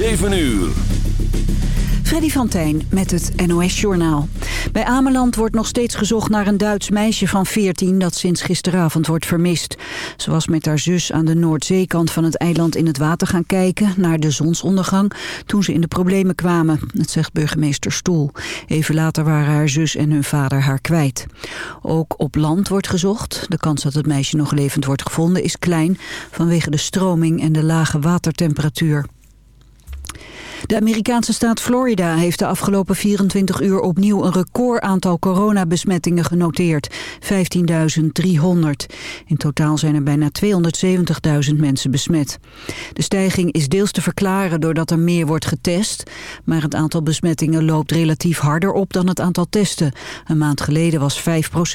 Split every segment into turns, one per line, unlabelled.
7 uur.
Freddy van Tijn met het NOS-journaal. Bij Ameland wordt nog steeds gezocht naar een Duits meisje van 14... dat sinds gisteravond wordt vermist. Ze was met haar zus aan de Noordzeekant van het eiland in het water gaan kijken... naar de zonsondergang toen ze in de problemen kwamen. Dat zegt burgemeester Stoel. Even later waren haar zus en hun vader haar kwijt. Ook op land wordt gezocht. De kans dat het meisje nog levend wordt gevonden is klein... vanwege de stroming en de lage watertemperatuur. De Amerikaanse staat Florida heeft de afgelopen 24 uur opnieuw een record aantal coronabesmettingen genoteerd. 15.300. In totaal zijn er bijna 270.000 mensen besmet. De stijging is deels te verklaren doordat er meer wordt getest. Maar het aantal besmettingen loopt relatief harder op dan het aantal testen. Een maand geleden was 5%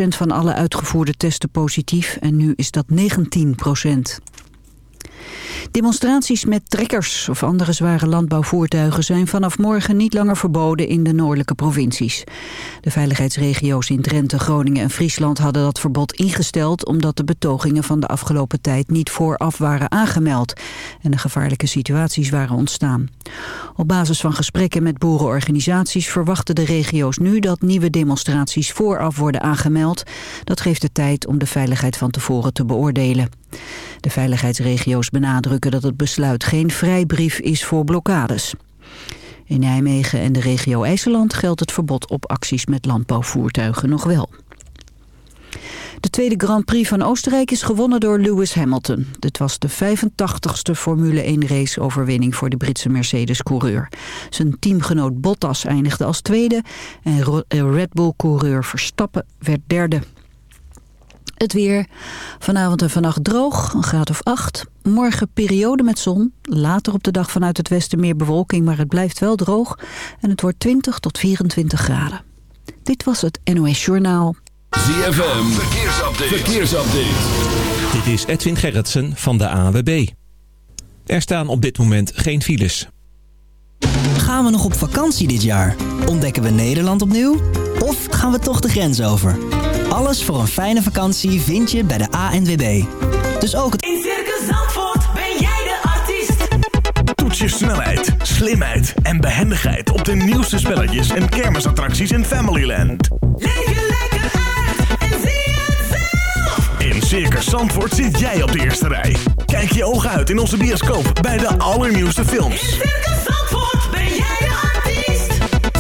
van alle uitgevoerde testen positief en nu is dat 19%. Demonstraties met trekkers of andere zware landbouwvoertuigen zijn vanaf morgen niet langer verboden in de noordelijke provincies. De veiligheidsregio's in Drenthe, Groningen en Friesland hadden dat verbod ingesteld omdat de betogingen van de afgelopen tijd niet vooraf waren aangemeld en de gevaarlijke situaties waren ontstaan. Op basis van gesprekken met boerenorganisaties verwachten de regio's nu dat nieuwe demonstraties vooraf worden aangemeld. Dat geeft de tijd om de veiligheid van tevoren te beoordelen. De veiligheidsregio's benadrukken dat het besluit geen vrijbrief is voor blokkades. In Nijmegen en de regio IJsseland geldt het verbod op acties met landbouwvoertuigen nog wel. De tweede Grand Prix van Oostenrijk is gewonnen door Lewis Hamilton. Dit was de 85ste Formule 1-race overwinning voor de Britse Mercedes-coureur. Zijn teamgenoot Bottas eindigde als tweede en Red Bull-coureur Verstappen werd derde. Het weer. Vanavond en vannacht droog, een graad of 8. Morgen periode met zon. Later op de dag vanuit het westen meer bewolking, maar het blijft wel droog. En het wordt 20 tot 24 graden. Dit was het NOS Journaal.
ZFM, verkeersupdate. verkeersupdate.
Dit is Edwin Gerritsen van de AWB. Er staan op dit moment geen files.
Gaan we nog op vakantie dit jaar? Ontdekken we Nederland opnieuw? Of gaan we toch de grens over? Alles voor een fijne vakantie vind je bij de ANWB. Dus ook het...
In Circus Zandvoort ben jij de artiest.
Toets je snelheid, slimheid en behendigheid op de nieuwste spelletjes en kermisattracties in Familyland.
Leef je lekker uit en zie het zelf.
In Circus Zandvoort zit jij op de eerste rij. Kijk je ogen uit in onze bioscoop bij de allernieuwste films.
In Circus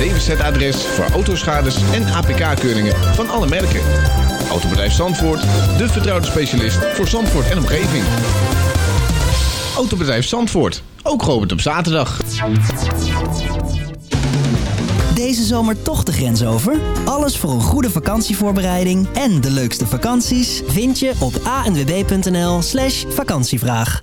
DWZ-adres voor autoschades en APK-keuringen van alle merken. Autobedrijf Zandvoort, de vertrouwde specialist voor Zandvoort en omgeving. Autobedrijf Zandvoort, ook geopend op zaterdag.
Deze zomer toch de grens over? Alles voor een goede vakantievoorbereiding en de leukste vakanties vind je op anwb.nl slash vakantievraag.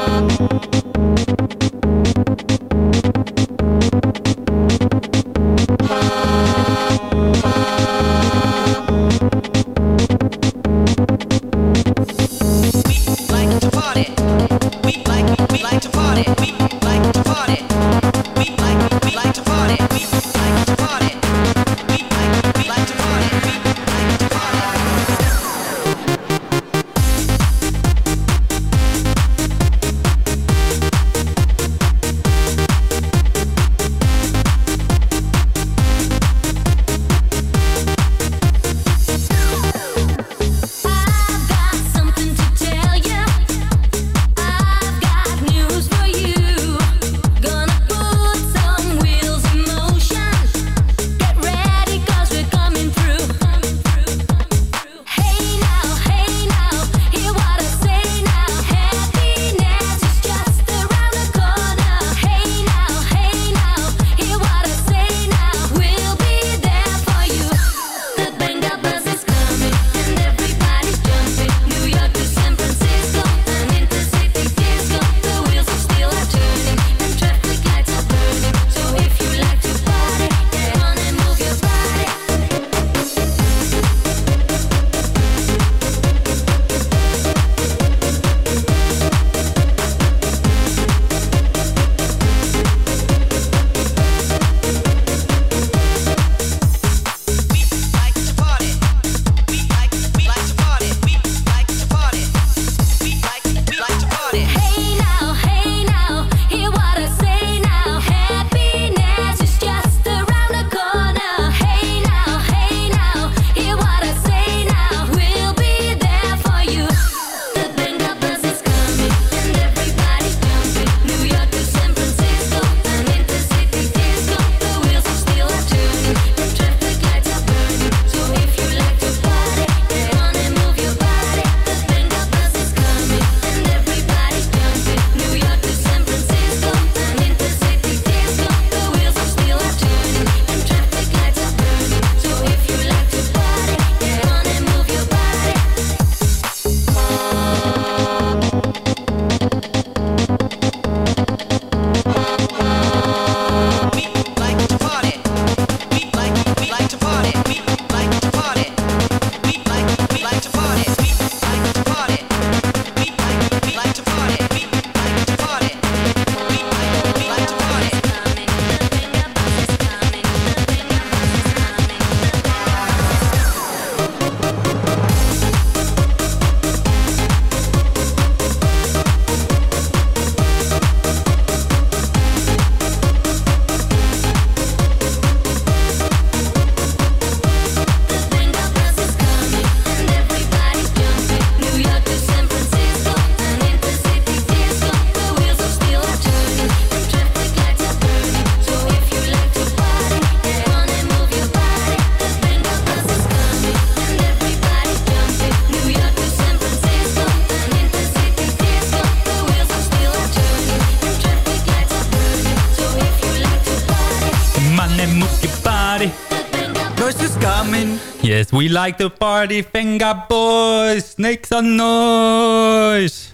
we like to party,
finger boys, snakes on noise.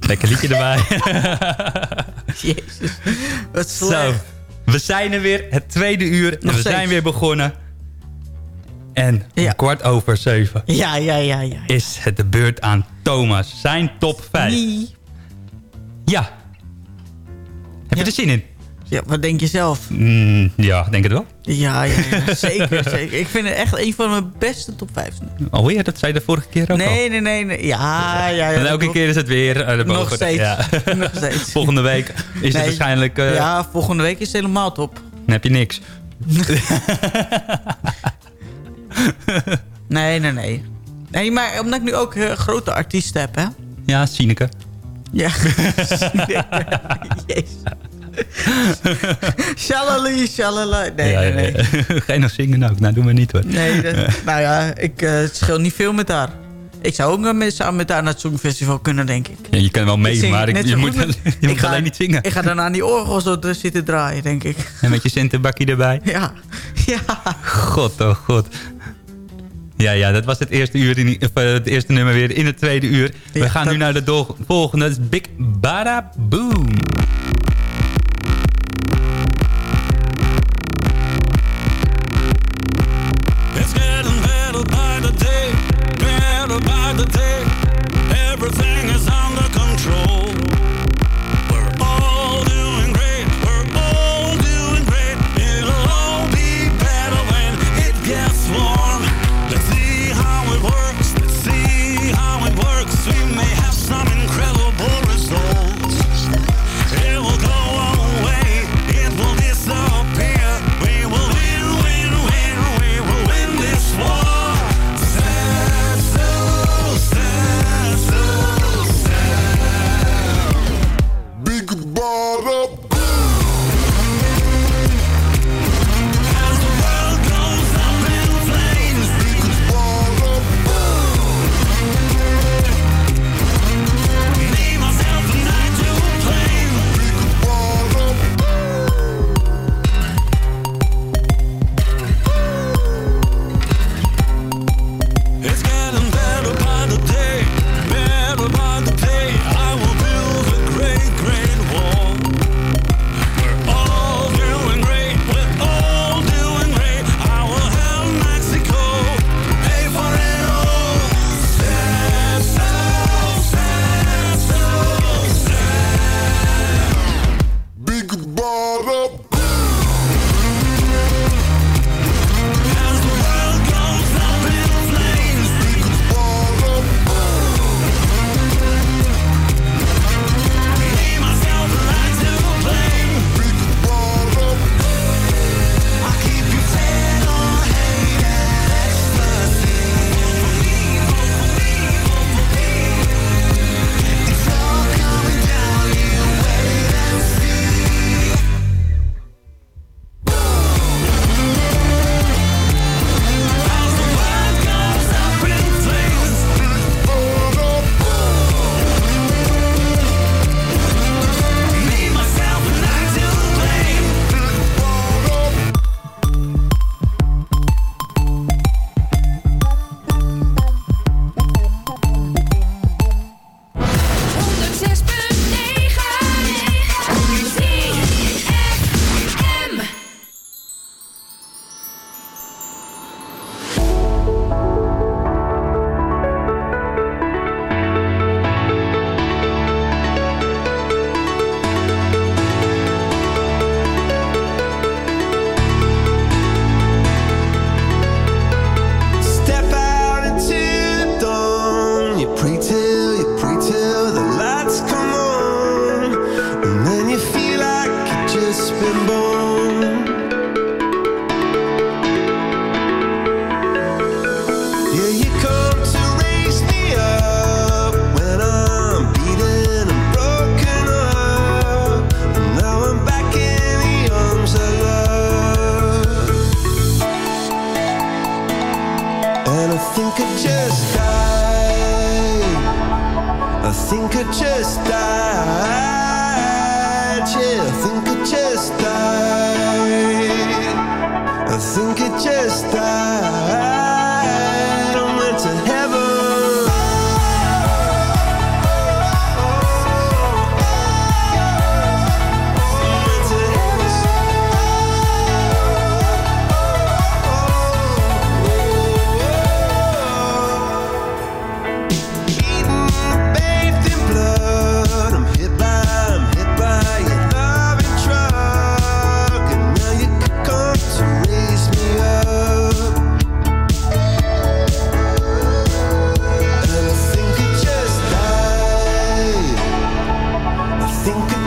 Lekker liedje erbij.
Jezus. Wat
Zo,
slecht.
we zijn er weer, het tweede uur. En we
steeds.
zijn weer begonnen. En om
Ja.
kwart over zeven
Ja, ja, ja, ja.
is het de beurt aan Thomas. Zijn top 5.
Nee.
Ja. Heb je er zin in?
Ja, wat denk je zelf?
Mm, ja, denk het wel.
Ja, ja, ja, zeker, zeker. Ik vind het echt een van mijn beste top 5.
Oh ja, dat zei je de vorige keer ook al.
Nee, nee, nee. Ja, ja, ja.
En elke keer is het weer uh, erboven.
Nog steeds.
Ja.
Nog steeds.
Volgende week is het waarschijnlijk... eh.
Ja, volgende week is het helemaal top.
Dan heb je niks.
Nee, nee, nee. Nee, maar omdat ik nu ook eh, grote artiesten heb, hè?
Ja, Sineke.
Ja. Jezus. Shalali, shalala. Nee,
ja,
nee, nee.
Ga je nog zingen ook? Nou, doen we niet hoor.
Nee, dat- nou ja, ik eh, het scheelt niet veel met haar. Ik zou ook wel met, samen met haar naar het Songfestival kunnen, denk ik.
Ja, je kan wel mee,
Ik
maar ik- je moet,
goed met-
je
Ik
moet
ga-
alleen niet zingen.
Ik ga daarna aan die orgel zo zitten draaien, denk ik.
En met je centenbakje erbij.
Ja, ja.
God, oh god. Ja, ja, dat was het eerste, uur in, of, eh, het eerste nummer weer in het tweede uur. We
Ja,
gaan
dat-
nu naar de volgende. Dat is Big Bada Boom.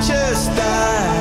just
that.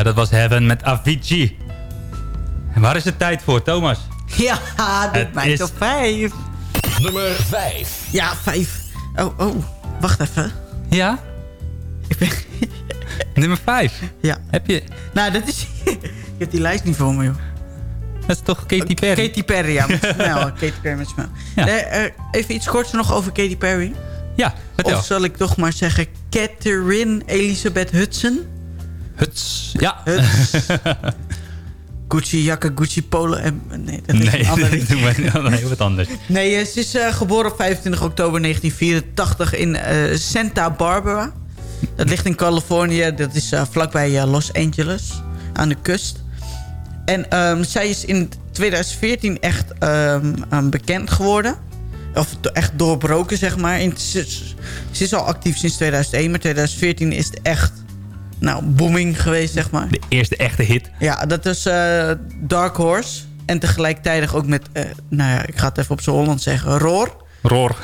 Ja, dat was Heaven met Avicii. En waar is het tijd voor, Thomas?
Ja, dit mijn
is-
top 5.
Nummer 5.
Ja, 5. Oh, oh, wacht even.
Ja? Nummer 5.
Ja.
Heb je...
Nou, dat is... Ik heb die lijst niet voor me, joh.
Dat is toch Katy Perry?
Katy Perry, ja, met smel. Katy Perry met smel.
Ja.
Eh, even iets korts nog over Katy Perry.
Ja, vertel.
Of zal ik toch maar zeggen Catherine Elizabeth Hudson?
Huts. Ja.
Huts. Gucci jakken, Gucci polo en... Nee, dat is
Nee,
een
nee, wat anders.
Nee, eh, ze is eh, geboren op 25 oktober 1984 in eh, Santa Barbara. Dat ligt in Californië. Dat is vlakbij Los Angeles, aan de kust. En ehm, zij is in 2014 echt ehm, ehm, bekend geworden. Of echt doorbroken, zeg maar. In, ze, ze is al actief sinds 2001, maar 2014 is het echt nou, booming geweest, zeg maar.
De eerste echte hit.
Ja, dat is eh, Dark Horse. En tegelijkertijd ook met, eh, nou ja, ik ga het even op z'n Holland zeggen, Roar.
Roar.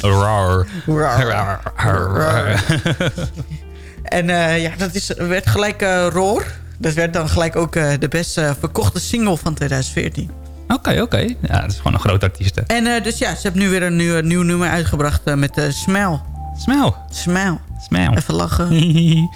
Roar.
Roar.
Roar.
En eh, ja, dat is, werd gelijk Roar. Dat werd dan gelijk ook de best verkochte single van 2014.
Oké, oké. Ja, dat is gewoon een grote artiest. hè.
En eh, dus ja, ze hebben nu weer een nieuw, nieuw nummer uitgebracht met Smell.
Smell.
Smell.
Smell.
Even lachen.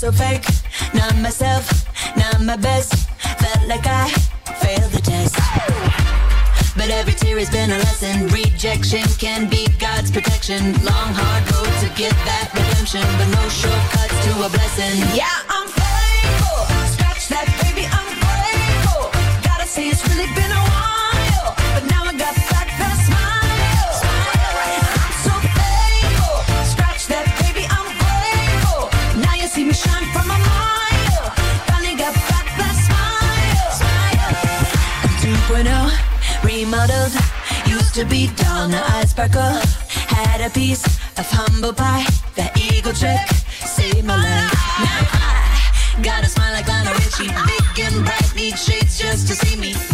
so fake. Not myself, not my best. Felt like I failed the test. But every tear has been a lesson. Rejection can be God's protection. Long hard road to get that redemption, but no shortcuts to a blessing. Yeah, I'm faithful. Scratch that, baby, I'm faithful. Gotta say it's really been a while, but now I got. Five We're remodeled. Used to be dull, now I sparkle. Had a piece of humble pie. That eagle trick saved my life. Now I got a smile like Lana Richie. Big and bright, need shades just to see me.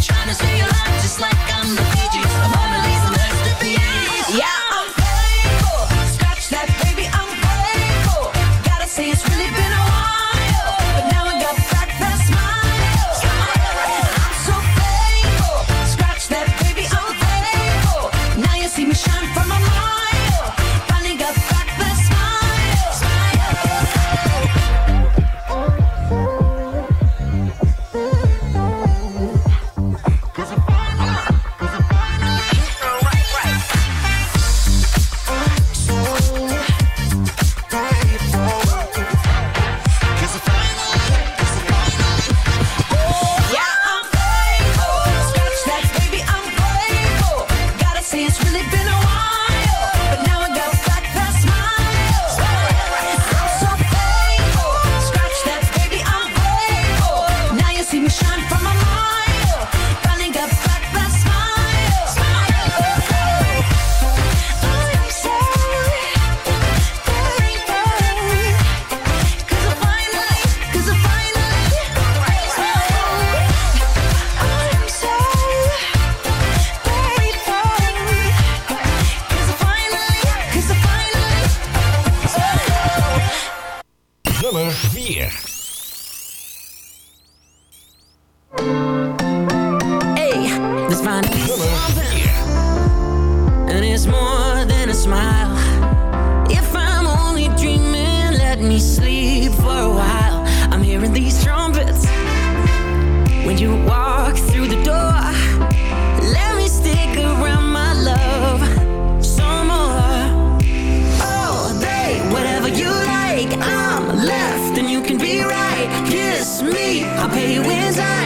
can be right. Kiss me, I'll pay you in time.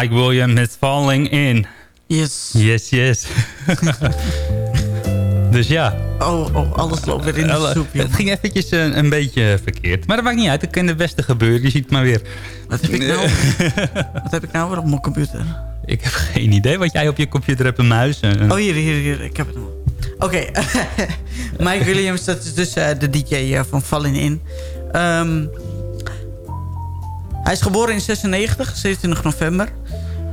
Mike Williams met Falling In.
Yes.
Yes, yes. dus ja.
Oh, oh, alles loopt weer in de
Alle-
soep.
Het ging eventjes een, een beetje verkeerd. Maar dat maakt niet uit. Het kan de beste gebeuren. Je ziet het maar weer.
Wat heb ik nou? Wat heb ik nou weer op mijn computer?
Ik heb geen idee wat jij op je computer hebt. Een muis. Een,
Oh, hier, hier, hier. Ik heb het nog. Oké. Mike Williams, dat is dus eh, de DJ eh, van Falling In. Ehm, hij is geboren in 96, 27 november.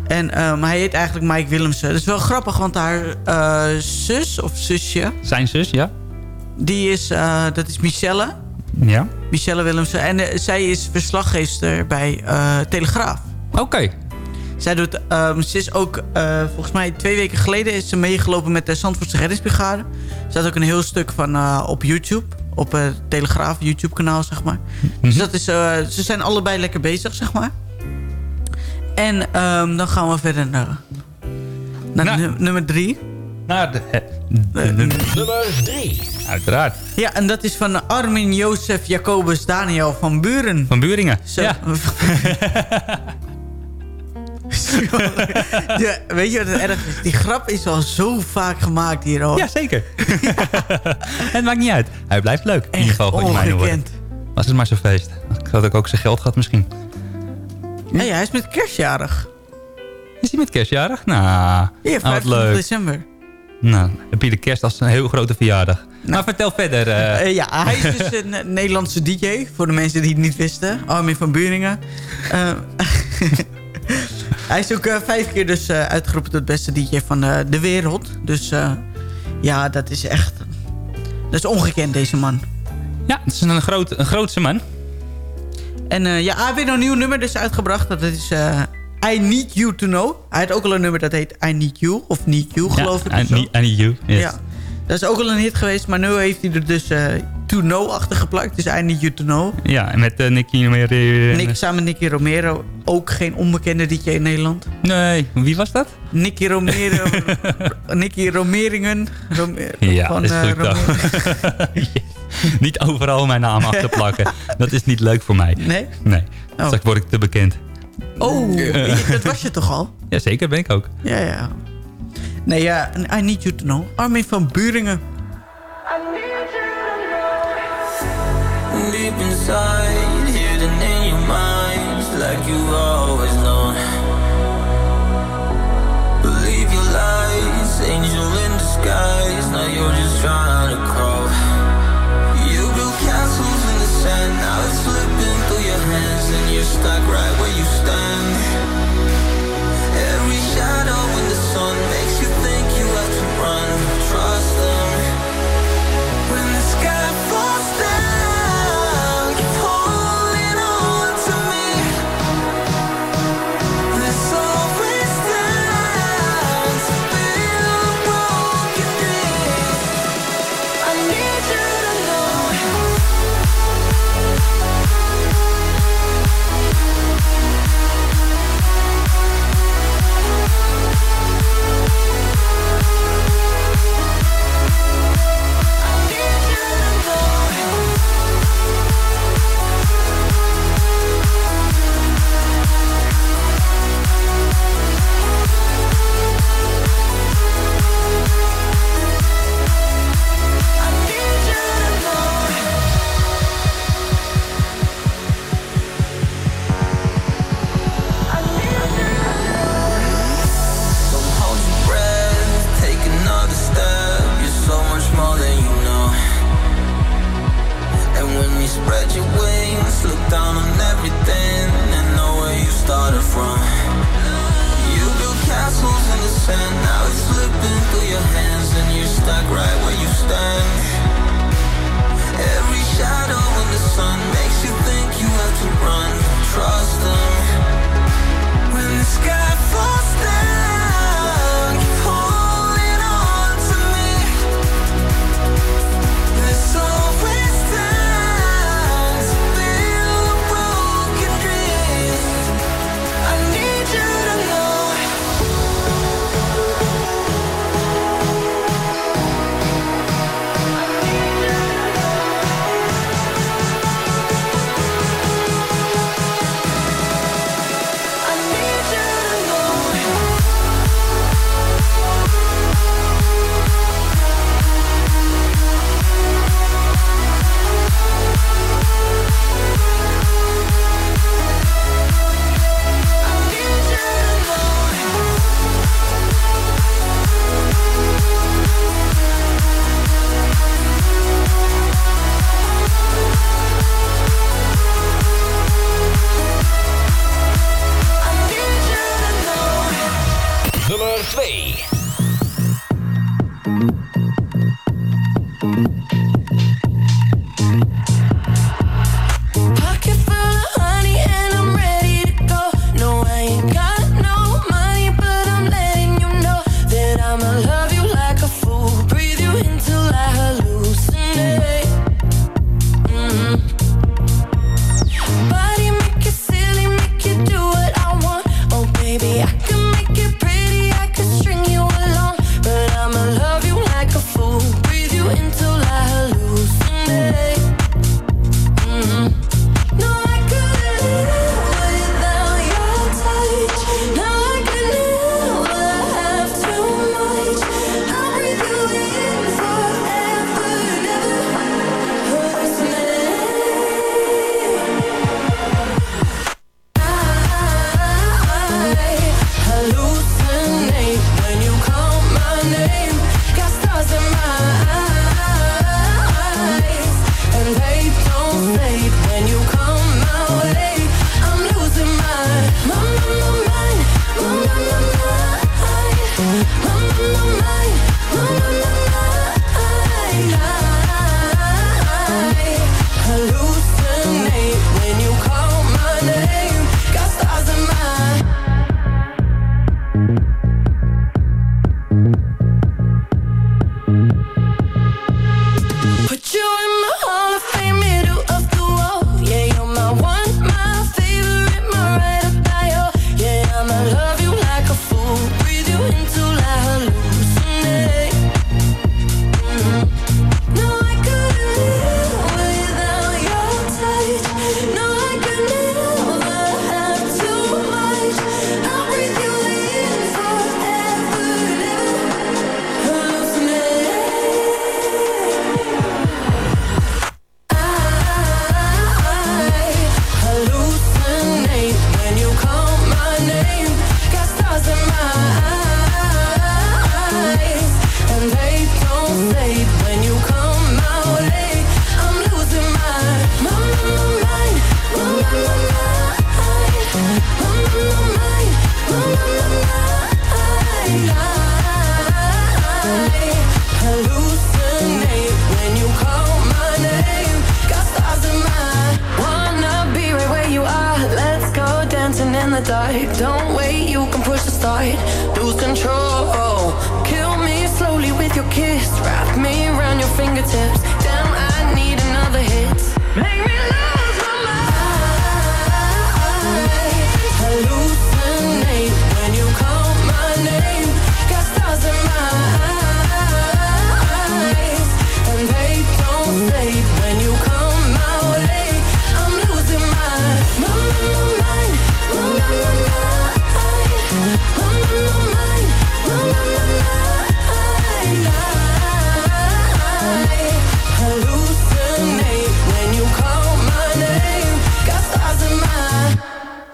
En ehm, hij heet eigenlijk Mike Willemsen. Dat is wel grappig, want haar eh, zus of zusje...
Zijn zus, ja?
Die is, eh, dat is Michelle.
Ja.
Michelle Willemsen. En eh, zij is verslaggeefster bij Telegraaf.
Oké.
Zij doet, ehm, ze is ook, volgens mij twee weken geleden is ze meegelopen met de Zandvoortse Reddingsbrigade. Er staat ook een heel stuk van op YouTube. Op het Telegraaf YouTube kanaal, zeg maar. Dus dat is, ze zijn allebei lekker bezig, zeg maar. En ehm, dan gaan we verder naar, naar nu- nummer drie.
Naar de, de- de-
Nummer 3.
Uiteraard.
Ja, en dat is van Armin Jozef Jacobus Daniel van Buren.
Van Buringen.
Zo.
Ja.
Ja, weet je wat het erg is? Die grap is al zo vaak gemaakt hier al.
Ja, zeker. het maakt niet uit. Hij blijft leuk. in ieder geval,
ongekend.
Was het maar zo'n feest. Ik had ook, ook zijn geld gehad misschien.
Nee, hij is met kerstjarig.
Is hij met kerstjarig? Nou,
Ja,
nou, wat
25
leuk.
december.
Nou, heb je de kerst als een heel grote verjaardag. Maar vertel verder. eh.
Eh, ja, hij is dus een eh, Nederlandse DJ. Voor de mensen die het niet wisten. Armin van Buringen. Eh, hij is ook eh, vijf keer dus eh, uitgeroepen tot beste DJ van eh, de wereld. Dus eh, ja, dat is echt... Dat is ongekend, deze man.
Ja, het is een, groot, een grootse man.
En eh, ja, hij heeft weer een nieuw nummer dus uitgebracht. Dat is eh, I Need You To Know. Hij had ook al een nummer dat heet I Need You. Of Need You, geloof ik. Zo.
I need you. Yes.
Ja, dat is ook al een hit geweest. Maar nu heeft hij er dus eh, To Know achter geplakt. Dus I Need You To Know.
Ja, en met uh, Nicky Romero.
Nick, samen met Nicky Romero. Ook geen onbekende DJ in Nederland.
Nee, wie was dat?
Nicky Romero. Nicky Romeringen. Rome-
Ja,
van,
is
eh,
goed dan.
Romero.
niet overal mijn naam achter plakken. Dat is niet leuk voor mij.
Nee?
Nee,
Oh.
straks word ik te bekend.
Oh, dat was je toch al?
Ja, zeker ben ik ook.
Ja, ja. Nee, ja, I Need You To Know. Armin van Buringen.
Deep inside, hidden in your mind, like you've always known. Believe your lies, angel in disguise. Now you're just trying to crawl. You built castles in the sand, now it's slipping through your hands, and you're stuck right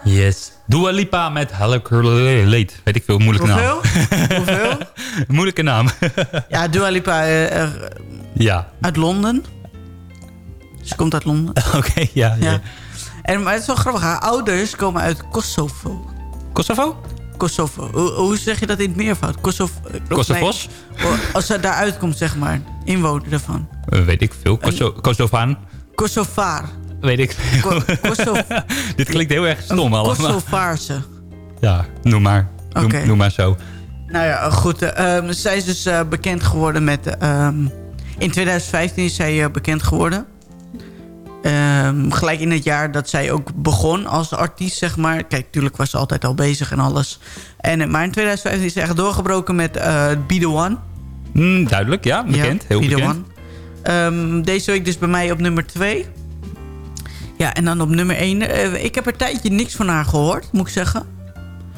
Yes. Dua Lipa met Hallucinate. Weet ik veel, moeilijke naam.
Hoeveel?
moeilijke naam.
Ja, Dua Lipa eh, eh,
ja.
uit Londen. Ze komt uit Londen.
Oké, ja, ja.
En, maar het is wel grappig. Haar ouders komen uit Kosovo.
Kosovo?
Kosovo. Hoe, hoe zeg je dat in het meervoud? Kosovo.
Kosovos?
Nee, als ze daaruit komt, zeg maar. Inwoner ervan.
Eh, weet ik veel. Koso Kosovaan?
Kosovaar.
Weet ik Dit klinkt heel erg stom allemaal.
Kosovaarse.
Ja, noem maar. Noem, maar zo.
Nou ja, goed. ehm, zij is dus eh, bekend geworden met... ehm, in 2015 is zij eh, bekend geworden. Ehm, gelijk in het jaar dat zij ook begon als artiest, zeg maar. Kijk, natuurlijk was ze altijd al bezig en alles. En, eh, maar in 2015 is ze echt doorgebroken met Be The One.
Hmm, duidelijk, ja. Bekend.
Ja,
heel
Be The
bekend.
One. Deze week dus bij mij op nummer 2. Ja, en dan op nummer 1. ik heb er een tijdje niks van haar gehoord, moet ik zeggen.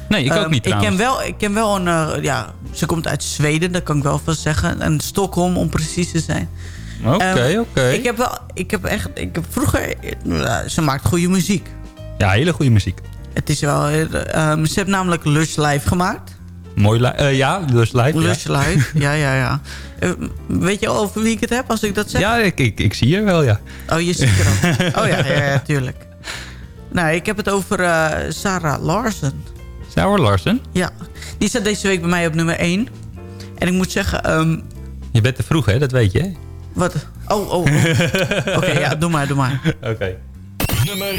Nee, ik ook
Ehm,
niet
ik
trouwens.
ken wel, ik ken wel een... eh, ja, ze komt uit Zweden, dat kan ik wel van zeggen. En Stockholm, om precies te zijn.
Oké,
Ehm,
oké.
Ik heb wel... Ik heb echt... Ik heb vroeger... eh, ze maakt goede muziek.
Ja, hele goede muziek.
Het is wel... eh, ehm, ze heeft namelijk Lush Live gemaakt.
Mooi eh, ja, dus live.
Lush
ja.
Live, ja, ja, ja. Eh, weet je al over wie ik het heb, als ik dat zeg?
Ja, ik, ik, ik zie je wel, ja.
Oh, je ziet er al. Oh ja, ja, ja, tuurlijk. Nou, ik heb het over eh, Sarah Larsen.
Sarah Larsen?
Ja, die staat deze week bij mij op nummer 1. En ik moet zeggen... ehm,
Je bent te vroeg, hè? Dat weet je, hè?
wat? Oh, oh. oh. Oké, ja, doe maar, doe maar.
Oké.
Nummer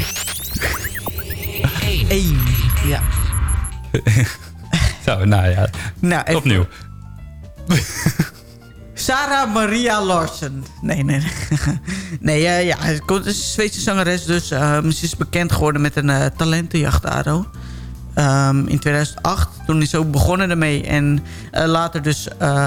1. Ja.
Zo, nou ja.
Nou, even-
Opnieuw.
Sarah Maria Larsen. Nee, nee, nee. eh, ja, het is een Zweedse zangeres. Dus ehm, ze is bekend geworden met een eh, talentenjacht, Ado. ehm, in 2008. Toen is ze ook begonnen ermee. En eh, later dus, eh,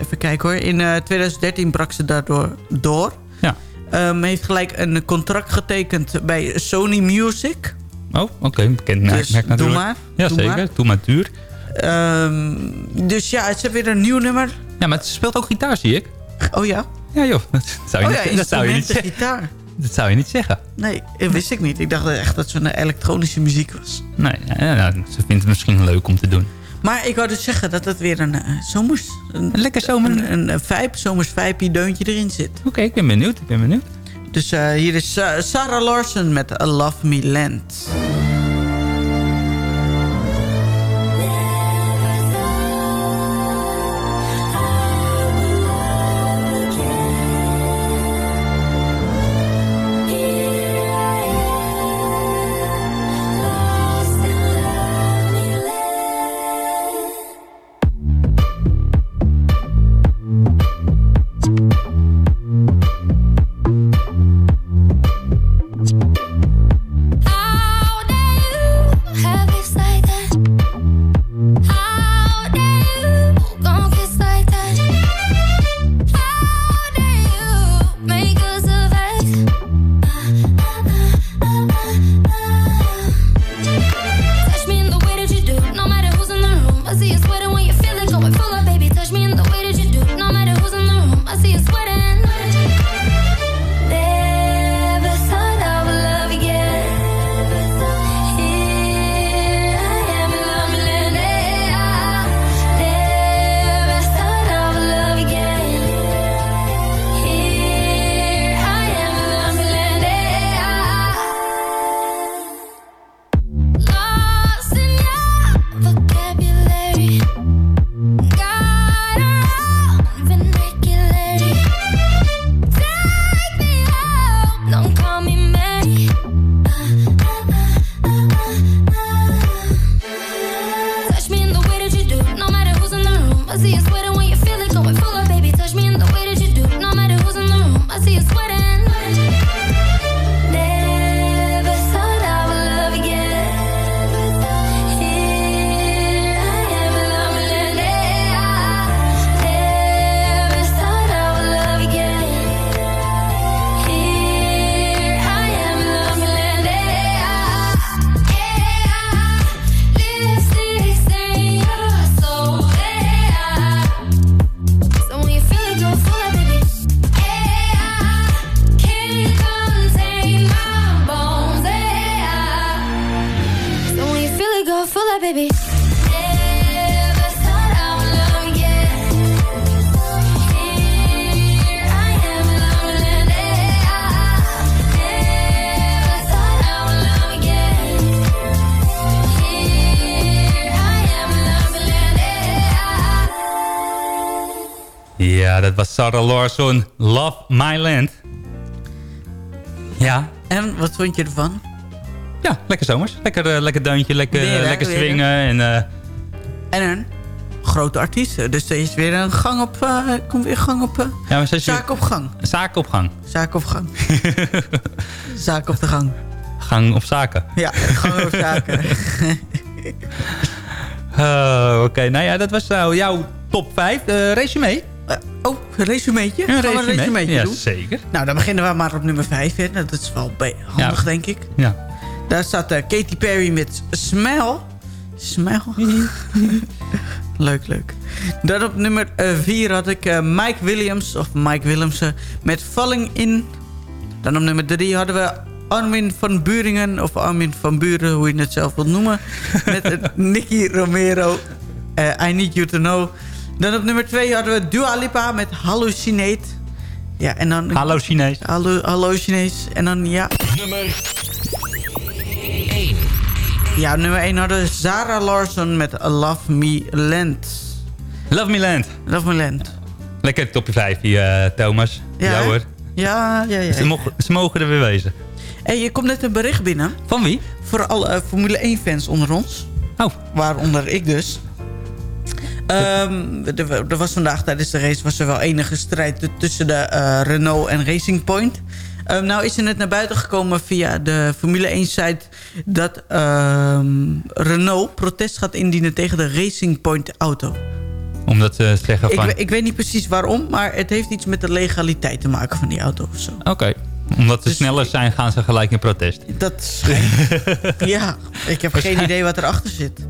even kijken hoor. In eh, 2013 brak ze daardoor door.
Ja.
Ehm, heeft gelijk een contract getekend bij Sony Music.
Oh, oké. Bekend merk,
Dus
merk
doe
natuurlijk.
maar,
Ja,
doe
zeker.
maar.
Doe maar duur.
Ehm, dus ja, ze heeft weer een nieuw nummer.
Ja, maar ze speelt ook gitaar, zie ik.
Oh ja?
Ja, joh. Dat zou je,
oh ja,
niet, dat zou je niet zeggen.
gitaar.
Dat zou je niet zeggen.
Nee, dat wist ik niet. Ik dacht echt dat ze een elektronische muziek was.
Nee, nou, ze vindt het misschien leuk om te doen.
Maar ik wou dus zeggen dat het weer een zomers... Een,
lekker zomer...
Een, een, een vibe, zomers vibe deuntje erin zit.
Oké, ik ben benieuwd. Ik ben benieuwd.
Dus eh, hier is eh, Sarah Larson met A Love Me Land. Vond je ervan?
Ja, lekker zomers. Lekker, eh, lekker deuntje, lekker,
Weer, hè,
lekker
weer.
swingen. En, eh,
En een grote artiest. Dus er is weer een gang op... eh komt weer gang op... eh,
ja, is
zaak op gang.
Zaak op gang.
Zaak op gang. zaak op de gang.
Gang op zaken.
Ja, gang op zaken.
Eh, Oké, nou ja, dat was nou jouw top 5. Uh, resume.
Oh, een resumeetje?
Een
Gaan we een
resume?
resumeetje
Ja,
doen?
zeker.
Nou, dan beginnen we maar op nummer 5. Hè. Dat is wel handig,
Ja.
denk ik.
Ja.
Daar staat eh, Katy Perry met Smell. Smell? leuk, leuk. Dan op nummer 4 had ik eh, Mike Williams, of Mike Willemsen, met Falling In. Dan op nummer 3 hadden we Armin van Buringen, of Armin van Buren, hoe je het zelf wilt noemen. met eh, Nicky Romero, eh, I Need You To Know. Dan op nummer 2 hadden we Dua Lipa met Hallucinate. Ja, en dan...
Hallo Chinees.
Hallo, hallo Chinees. En dan, ja...
Nummer 1.
Ja, nummer 1 hadden we Sarah Larson met Love Me Land.
Love Me Land.
Love Me Land.
Lekker topje 5 hier, eh, Thomas.
Ja,
Ja hoor.
Ja, ja, ja.
Ze, mogen, ze mogen er weer wezen.
Hey, je komt net een bericht binnen.
Van wie?
Voor alle eh, Formule 1-fans onder ons.
Oh.
Waaronder ik dus. Ehm, er, er was vandaag tijdens de race was er wel enige strijd tussen de eh, Renault en Racing Point. Ehm, nou is er net naar buiten gekomen via de Formule 1 site... dat ehm, Renault protest gaat indienen tegen de Racing Point auto.
Omdat ze zeggen
Ik,
van...
we- ik weet niet precies waarom, maar het heeft iets met de legaliteit te maken van die auto of zo.
Oké. Omdat
Dus-
ze sneller zijn, gaan ze gelijk in protest.
Dat schijnt. ja, ik heb geen idee wat erachter zit.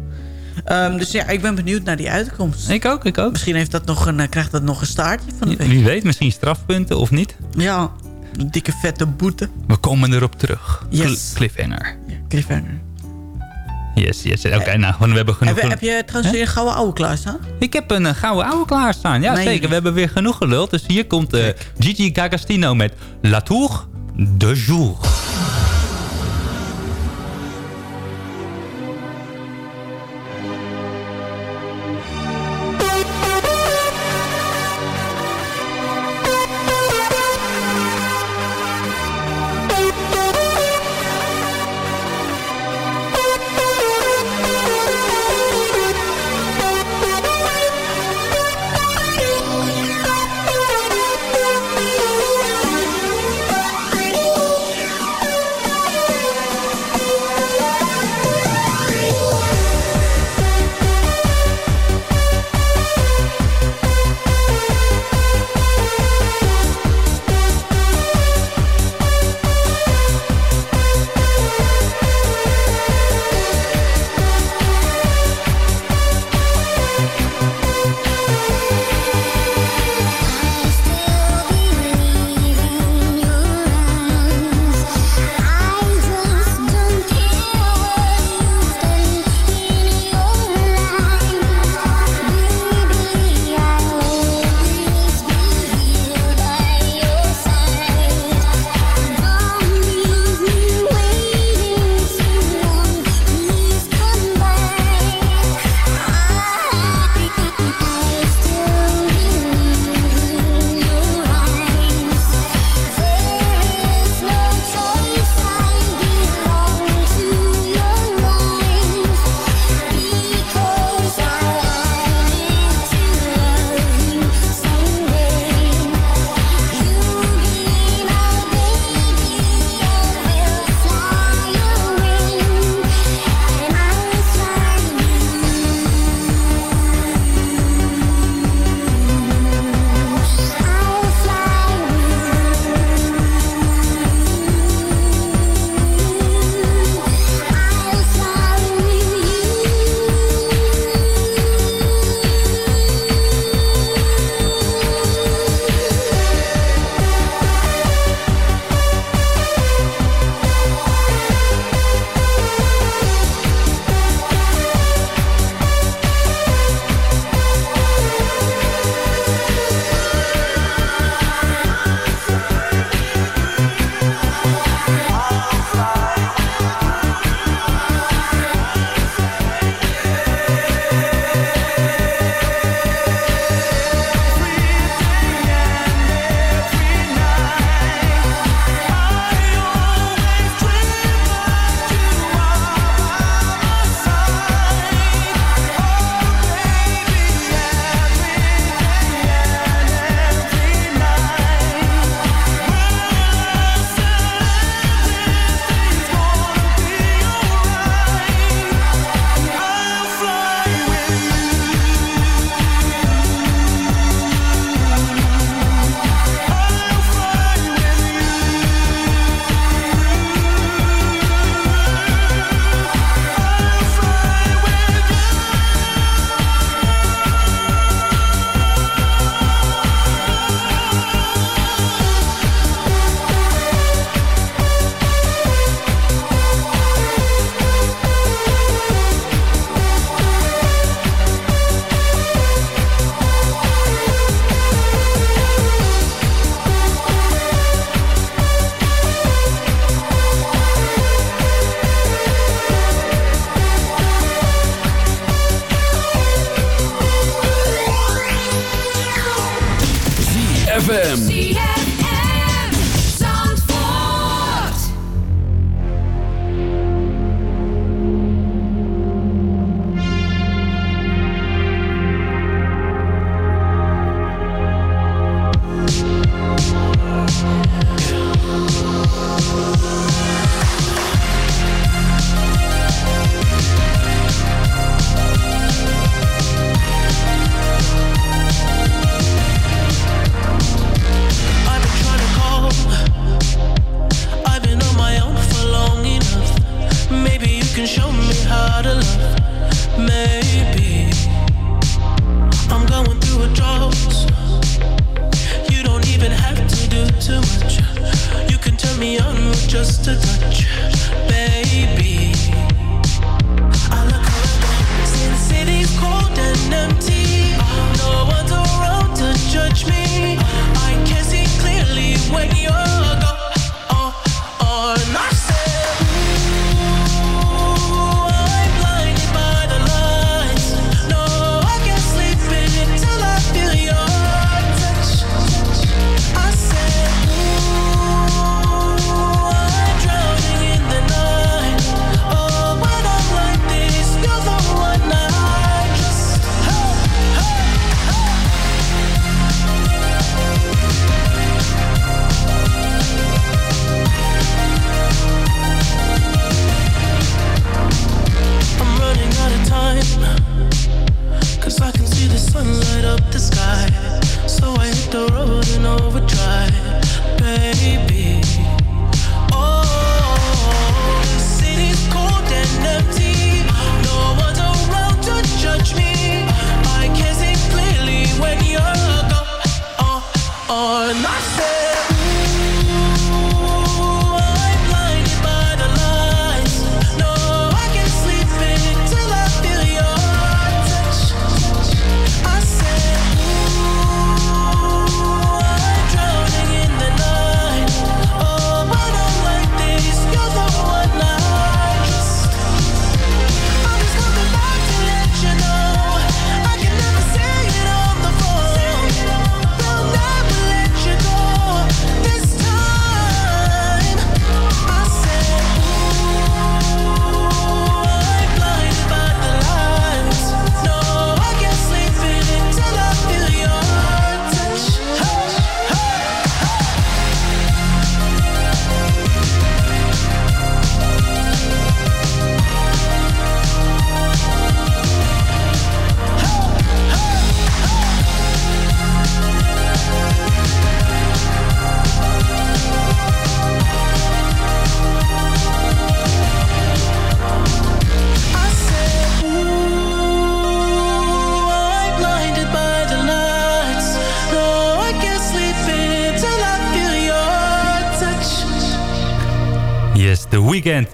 Ehm, dus ja, ik ben benieuwd naar die uitkomst.
Ik ook, ik ook.
Misschien heeft dat nog een, eh, krijgt dat nog een staartje van de week.
Wie weet, misschien strafpunten of niet.
Ja, dikke vette boete.
We komen erop terug.
Yes.
Cl- cliffhanger.
Cliffhanger.
Yes, yes. Oké, nou, we hebben genoeg...
Heb, je- heb je trouwens weer een gouden oude klaarstaan?
Ik heb een eh, gouden oude klaarstaan. Ja,
Nee.
zeker. We hebben weer genoeg geluld. Dus hier komt eh, Gigi D'Agostino met La Tour de Jour.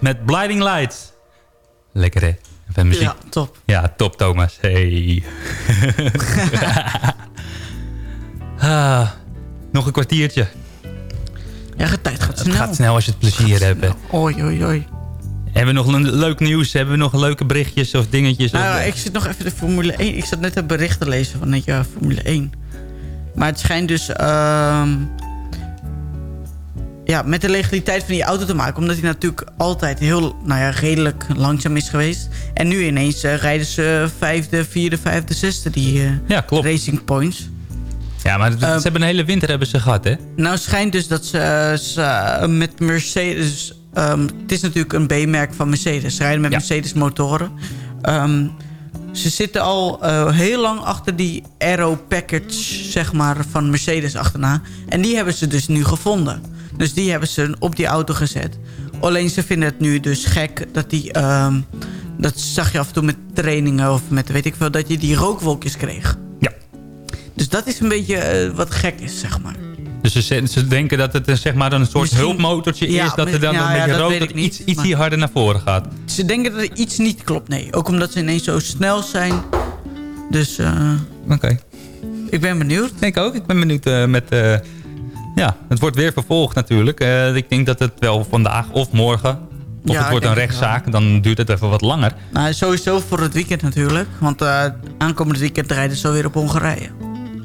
Met Blinding Lights. Lekker hè? Even muziek.
Ja, top.
Ja, top Thomas. Hey. Ah, nog een kwartiertje.
Ja, de tijd gaat
Het
snel.
gaat snel als je het plezier hebt.
Oei, oei, oei.
Hebben we nog een leuk nieuws? Hebben we nog leuke berichtjes of dingetjes?
Nou,
Of-
ik zit nog even de Formule 1. Ik zat net een bericht te lezen van het jaar Formule 1. Maar het schijnt dus... ehm, ja, met de legaliteit van die auto te maken. Omdat hij natuurlijk altijd heel, nou ja, redelijk langzaam is geweest. En nu ineens eh, rijden ze vijfde, vierde, vijfde, zesde die eh,
Ja, klopt.
Racing Points.
Ja, maar
Ehm,
ze hebben een hele winter hebben ze gehad, hè?
Nou, schijnt dus dat ze, ze, eh, met Mercedes... ehm, het is natuurlijk een B-merk van Mercedes. Ze rijden met Mercedes motoren. Ehm, ze zitten al eh, heel lang achter die aero package, zeg maar, van Mercedes achterna. En die hebben ze dus nu gevonden. Dus die hebben ze op die auto gezet. Alleen ze vinden het nu dus gek dat die... ehm, dat zag je af en toe met trainingen of met weet ik veel... dat je die rookwolkjes kreeg.
Ja.
Dus dat is een beetje eh, wat gek is, zeg maar.
Dus ze, ze denken dat het zeg maar een soort
Misschien-
hulpmotortje
Ja,
is... dat er dan
ja,
een beetje rood dat
niet,
iets, iets hier harder naar voren gaat.
Ze denken dat er iets niet klopt, nee. Ook omdat ze ineens zo snel zijn. Dus eh,
Oké.
ik ben benieuwd.
Ik ook. Ik ben benieuwd eh, met... eh, ja, het wordt weer vervolgd natuurlijk. Ik denk dat het wel vandaag of morgen... of
Ja,
het wordt een rechtszaak, dan duurt het even wat langer.
Nou, sowieso voor het weekend natuurlijk. Want aankomend weekend rijden ze weer op Hongarije.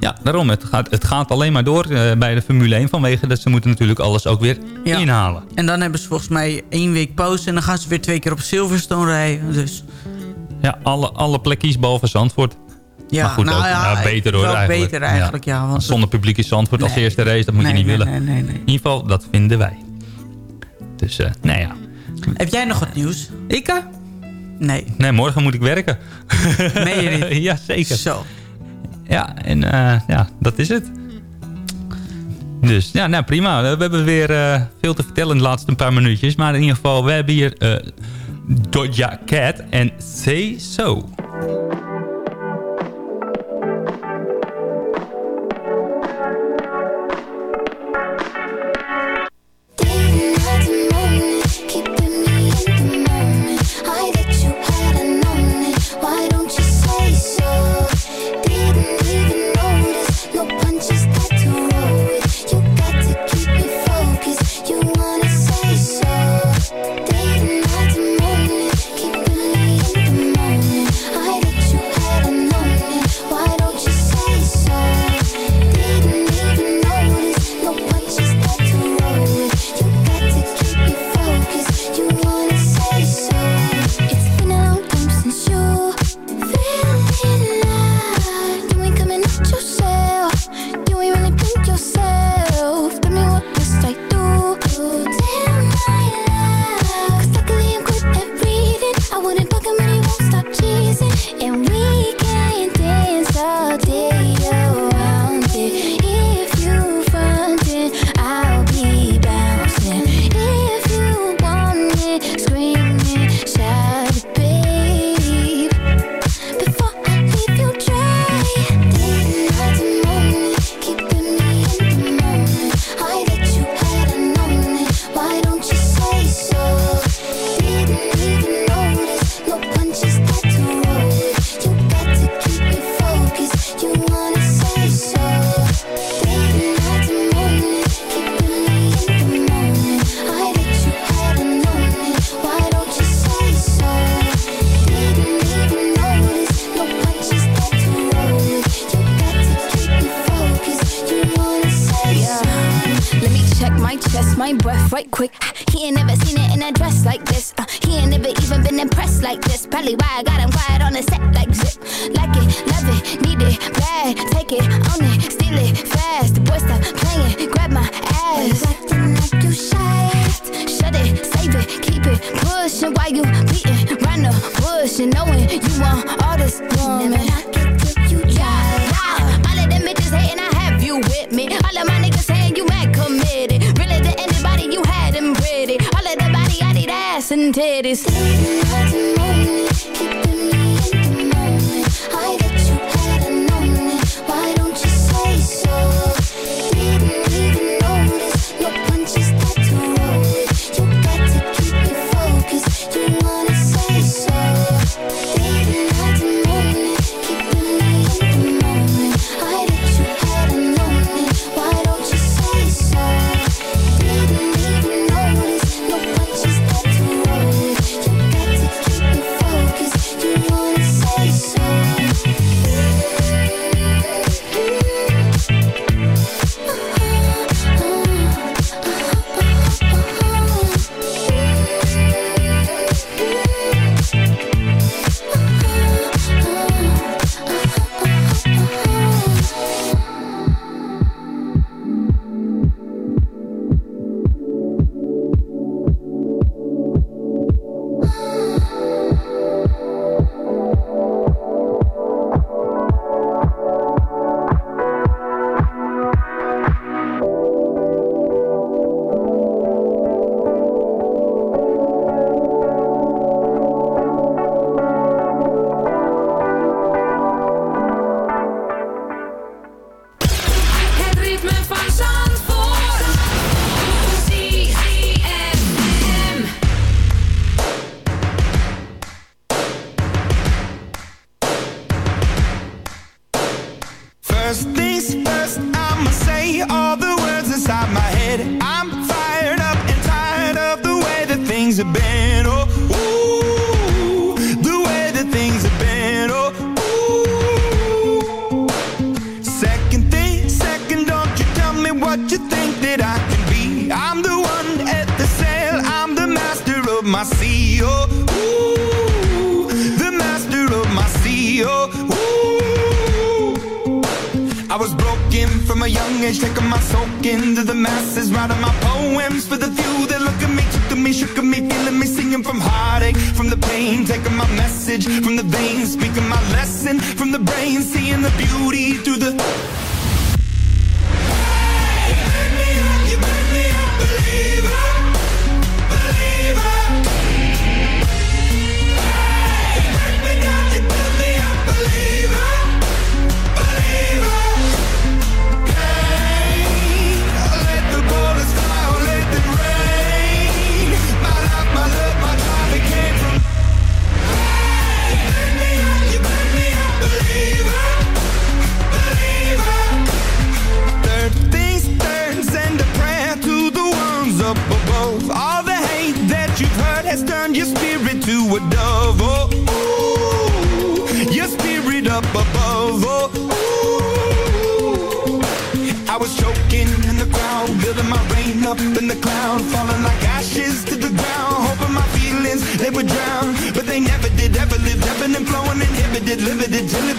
Ja, daarom. Het gaat, het gaat alleen maar door eh, bij de Formule 1 vanwege dat ze moeten natuurlijk alles ook weer
Ja.
inhalen.
En dan hebben ze volgens mij één week pauze. En dan gaan ze weer twee keer op Silverstone rijden. Dus
Ja, alle, alle plekjes behalve Zandvoort.
ja,
maar goed,
nou
ook,
ja,
ja, beter hoor eigenlijk.
beter eigenlijk, ja. want
Zonder publiek is Zandvoort als
Nee.
eerste race, dat moet
Nee,
je niet
nee,
willen.
nee, nee, nee.
In ieder geval, dat vinden wij. Dus, eh nou ja.
Heb jij nog wat nieuws?
Ik?
Nee.
Nee, morgen moet ik werken.
Meen je niet?
ja, zeker.
Zo.
Ja, en eh, ja, dat is het. Dus ja, nou prima. We hebben weer eh, veel te vertellen in de laatste paar minuutjes. Maar in ieder geval, we hebben hier eh Doja Cat en Say So.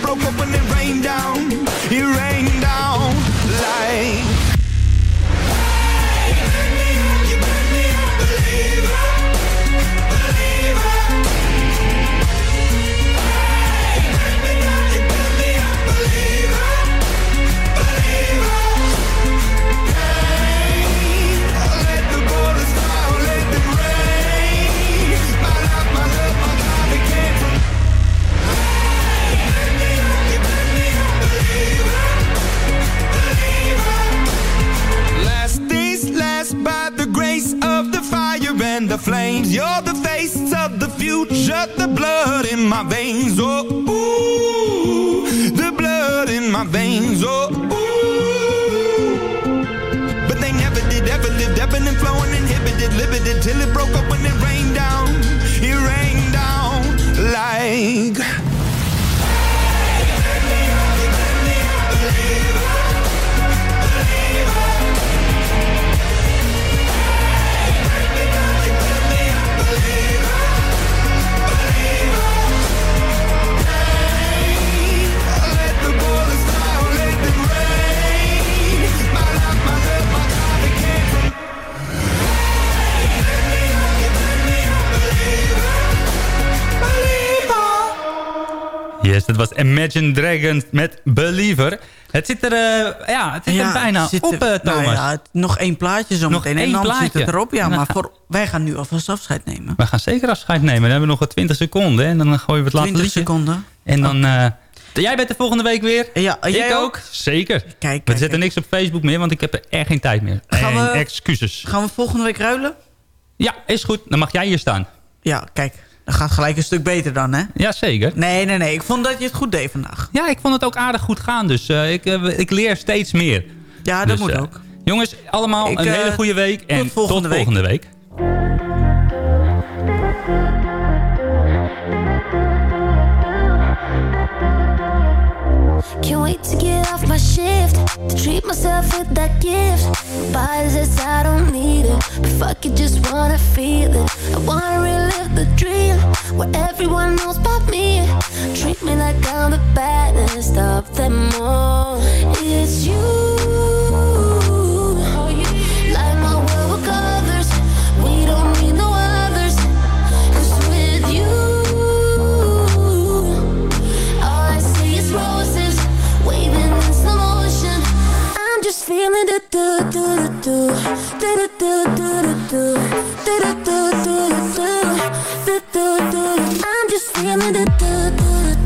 broke open and
dat was Imagine Dragons met Believer. Het zit er, eh, ja, het zit er bijna
zit
op, eh, Thomas.
nou ja, nog één plaatje zo
Nog
meteen. En
één
dan zit
plaatje.
het erop. Ja,
Nou,
maar voor, wij gaan nu alvast afscheid nemen.
We gaan zeker afscheid nemen. Dan hebben we nog wat 20 seconden. En dan gooien we het laatste
20
liedje.
seconden.
En dan... eh, jij bent de volgende week weer.
Ja,
ik
jij
ook.
ook?
Zeker.
Kijk,
we zetten niks op Facebook meer, want ik heb er echt geen tijd meer.
Gaan
en
we-
excuses.
Gaan we volgende week ruilen?
Ja, is goed. Dan mag jij hier staan.
Ja, kijk. Dat gaat gelijk een stuk beter dan, hè?
Ja, zeker.
Nee, nee, nee. Ik vond dat je het goed deed vandaag.
Ja, ik vond het ook aardig goed gaan. Dus eh, ik, eh, ik leer steeds meer.
Ja, dat
Dus,
moet
eh,
ook.
Jongens, allemaal
Ik,
een hele goede week. En
volgende week.
volgende week.
Can't wait to get off my shift. To treat myself with that gift. Body says I don't need it. But fuck it, just wanna feel it. I wanna relive the dream Where everyone knows about me. Treat me like I'm the baddest of them all. It's you I'm just feeling the do do do do do do do do do do do do do do do. I'm just feeling do do do do